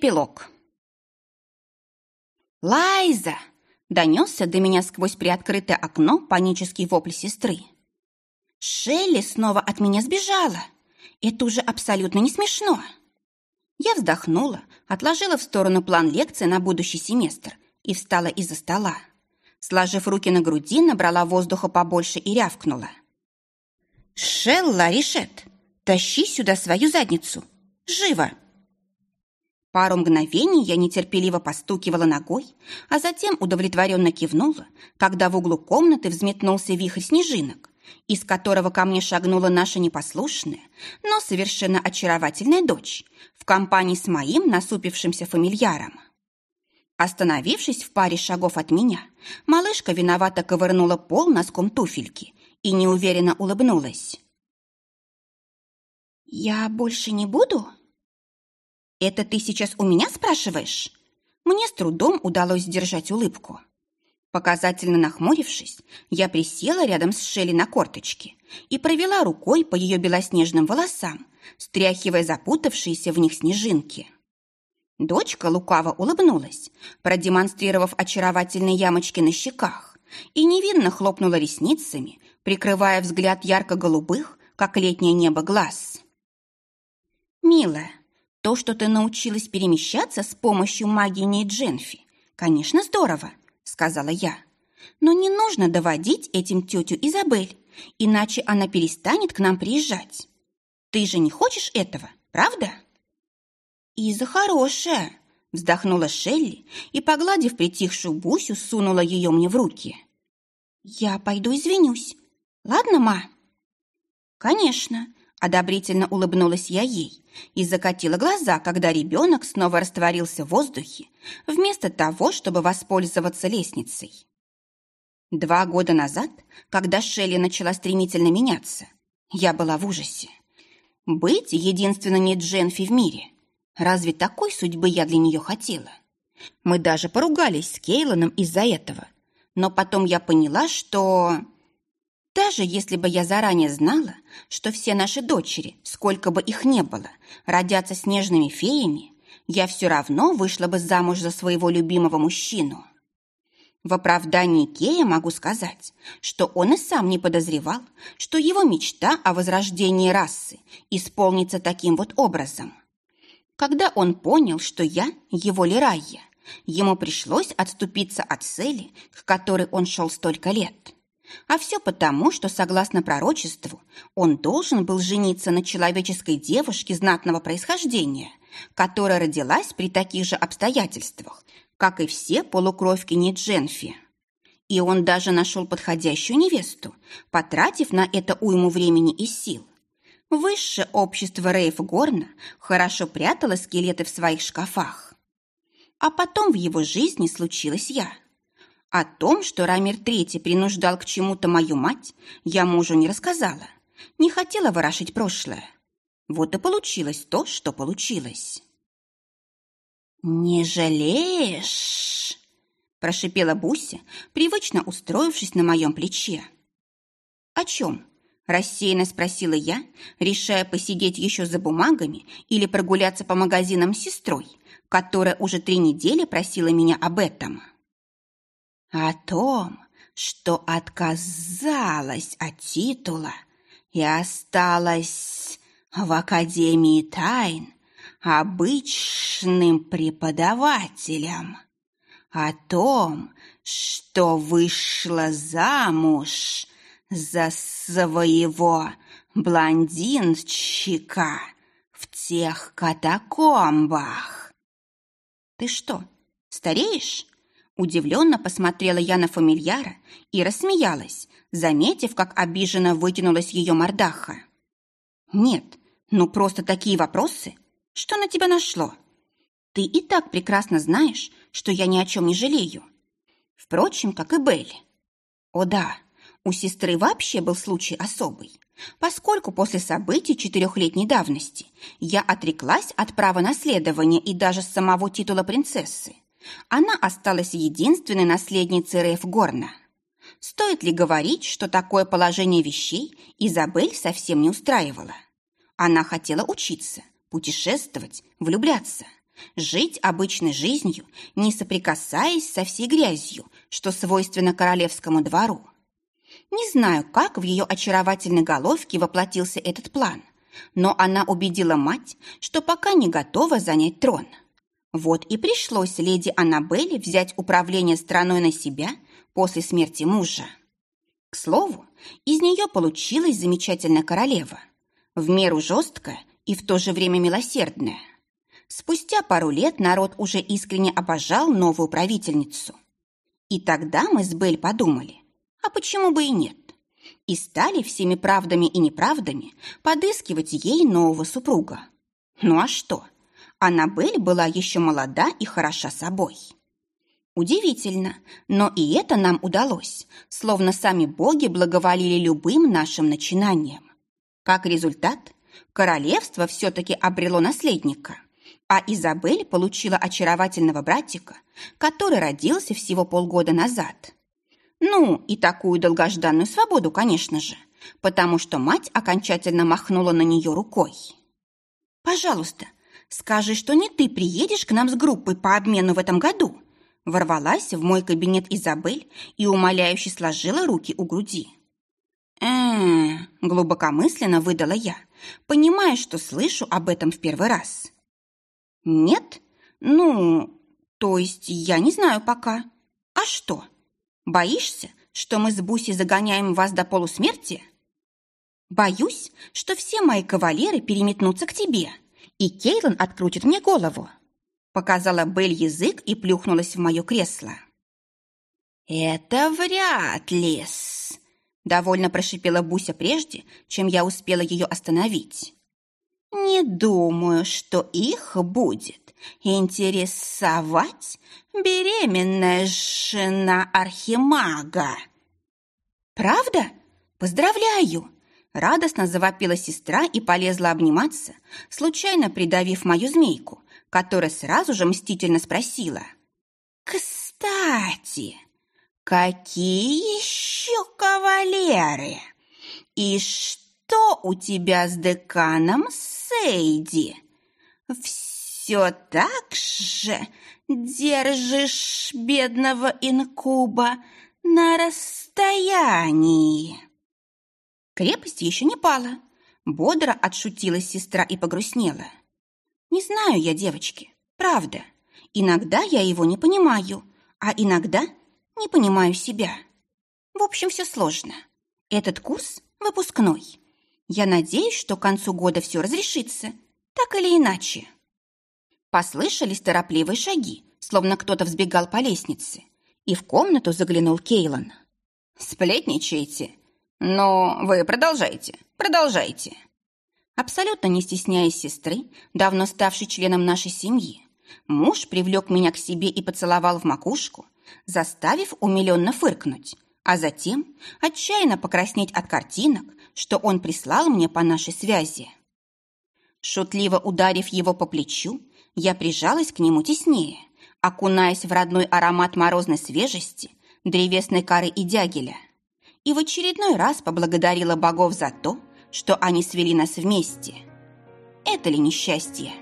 Эпилог. «Лайза!» – донесся до меня сквозь приоткрытое окно панический вопль сестры. «Шелли снова от меня сбежала! Это уже абсолютно не смешно!» Я вздохнула, отложила в сторону план лекции на будущий семестр и встала из-за стола. Сложив руки на груди, набрала воздуха побольше и рявкнула. «Шелла, Ришет, тащи сюда свою задницу! Живо!» Пару мгновений я нетерпеливо постукивала ногой, а затем удовлетворенно кивнула, когда в углу комнаты взметнулся вихрь снежинок, из которого ко мне шагнула наша непослушная, но совершенно очаровательная дочь в компании с моим насупившимся фамильяром. Остановившись в паре шагов от меня, малышка виновато ковырнула пол носком туфельки и неуверенно улыбнулась. «Я больше не буду?» «Это ты сейчас у меня спрашиваешь?» Мне с трудом удалось сдержать улыбку. Показательно нахмурившись, я присела рядом с Шелли на корточке и провела рукой по ее белоснежным волосам, стряхивая запутавшиеся в них снежинки. Дочка лукаво улыбнулась, продемонстрировав очаровательные ямочки на щеках, и невинно хлопнула ресницами, прикрывая взгляд ярко-голубых, как летнее небо, глаз. «Милая, то, что ты научилась перемещаться с помощью магии Нейдженфи, конечно, здорово, сказала я. Но не нужно доводить этим тетю Изабель, иначе она перестанет к нам приезжать. Ты же не хочешь этого, правда? Иза хорошая, вздохнула Шелли и, погладив притихшую Бусю, сунула ее мне в руки. Я пойду извинюсь. Ладно, ма? Конечно, Одобрительно улыбнулась я ей и закатила глаза, когда ребенок снова растворился в воздухе, вместо того, чтобы воспользоваться лестницей. Два года назад, когда Шелли начала стремительно меняться, я была в ужасе. Быть единственной не Дженфи в мире. Разве такой судьбы я для нее хотела? Мы даже поругались с Кейлоном из-за этого. Но потом я поняла, что... Даже если бы я заранее знала, что все наши дочери, сколько бы их не было, родятся снежными феями, я все равно вышла бы замуж за своего любимого мужчину. В оправдании Кея могу сказать, что он и сам не подозревал, что его мечта о возрождении расы исполнится таким вот образом. Когда он понял, что я его Лирайя, ему пришлось отступиться от цели, к которой он шел столько лет. А все потому, что, согласно пророчеству, он должен был жениться на человеческой девушке знатного происхождения, которая родилась при таких же обстоятельствах, как и все полукровки Нидженфи. И он даже нашел подходящую невесту, потратив на это уйму времени и сил. Высшее общество Рейф Горна хорошо прятало скелеты в своих шкафах. А потом в его жизни случилась я – о том, что Рамир Третий принуждал к чему-то мою мать, я мужу не рассказала. Не хотела ворошить прошлое. Вот и получилось то, что получилось. «Не жалеешь?» – прошипела Буся, привычно устроившись на моем плече. «О чем?» – рассеянно спросила я, решая посидеть еще за бумагами или прогуляться по магазинам с сестрой, которая уже три недели просила меня об этом о том, что отказалась от титула и осталась в Академии тайн обычным преподавателем, о том, что вышла замуж за своего блондинчика в тех катакомбах. Ты что, стареешь? Удивленно посмотрела я на фамильяра и рассмеялась, заметив, как обиженно вытянулась ее мордаха. «Нет, ну просто такие вопросы. Что на тебя нашло? Ты и так прекрасно знаешь, что я ни о чем не жалею. Впрочем, как и Белли. О да, у сестры вообще был случай особый, поскольку после событий четырехлетней давности я отреклась от права наследования и даже самого титула принцессы. Она осталась единственной наследницей Рейф Горна. Стоит ли говорить, что такое положение вещей Изабель совсем не устраивала? Она хотела учиться, путешествовать, влюбляться, жить обычной жизнью, не соприкасаясь со всей грязью, что свойственно королевскому двору. Не знаю, как в ее очаровательной головке воплотился этот план, но она убедила мать, что пока не готова занять трон. Вот и пришлось леди Аннабелле взять управление страной на себя после смерти мужа. К слову, из нее получилась замечательная королева, в меру жесткая и в то же время милосердная. Спустя пару лет народ уже искренне обожал новую правительницу. И тогда мы с Бель подумали, а почему бы и нет? И стали всеми правдами и неправдами подыскивать ей нового супруга. Ну а что? Аннабель была еще молода и хороша собой. Удивительно, но и это нам удалось, словно сами боги благоволили любым нашим начинаниям. Как результат, королевство все-таки обрело наследника, а Изабель получила очаровательного братика, который родился всего полгода назад. Ну, и такую долгожданную свободу, конечно же, потому что мать окончательно махнула на нее рукой. «Пожалуйста, скажи, что не ты приедешь к нам с группой по обмену в этом году», ворвалась в мой кабинет Изабель и умоляюще сложила руки у груди. э глубокомысленно выдала я, понимая, что слышу об этом в первый раз. «Нет? Ну, то есть я не знаю пока. А что?» Боишься, что мы с Буси загоняем вас до полусмерти? Боюсь, что все мои кавалеры переметнутся к тебе, и Кейлан открутит мне голову. Показала Белль язык и плюхнулась в мое кресло. «Это вряд ли -с. довольно прошипела Буся прежде, чем я успела ее остановить. «Не думаю, что их будет интересовать беременная жена архимага. «Правда? Поздравляю!» Радостно завопила сестра и полезла обниматься, случайно придавив мою змейку, которая сразу же мстительно спросила. «Кстати, какие еще кавалеры? И что у тебя с деканом Сейди? Все так же держишь бедного инкуба на расстоянии. Крепость еще не пала. Бодро отшутилась сестра и погрустнела. Не знаю я, девочки, правда. Иногда я его не понимаю, а иногда не понимаю себя. В общем, все сложно. Этот курс выпускной. Я надеюсь, что к концу года все разрешится, так или иначе. Послышались торопливые шаги, словно кто-то взбегал по лестнице, и в комнату заглянул Кейлан. «Сплетничаете? Но вы продолжайте, продолжайте». Абсолютно не стесняясь сестры, давно ставшей членом нашей семьи, муж привлек меня к себе и поцеловал в макушку, заставив умиленно фыркнуть, а затем отчаянно покраснеть от картинок, что он прислал мне по нашей связи. Шутливо ударив его по плечу, я прижалась к нему теснее, окунаясь в родной аромат морозной свежести, древесной коры и дягеля. И в очередной раз поблагодарила богов за то, что они свели нас вместе. Это ли несчастье?